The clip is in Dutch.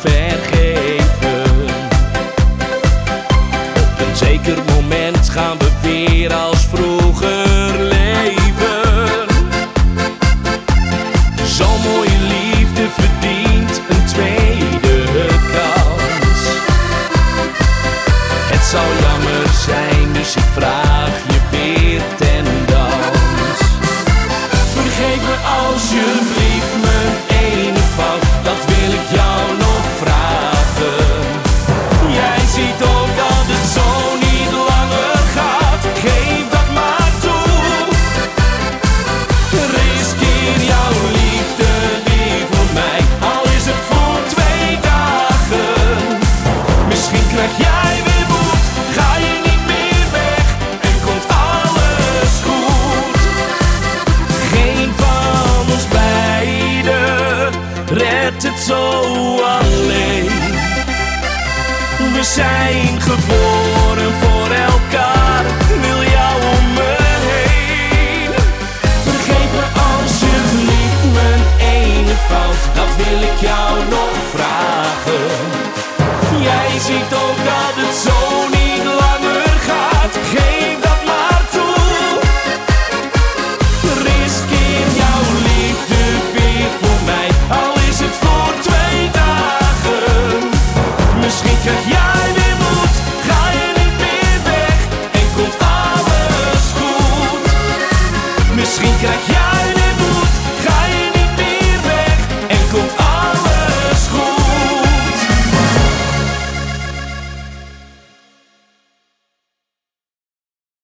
vergeven. Op een zeker moment gaan we weer als vroeger leven. Zo'n mooie liefde verdient een tweede kans. Het zou jammer zijn, dus ik vraag je weer ten dans. Vergeef me alsjeblieft. zijn geboren voor elkaar. misschien krijg jij.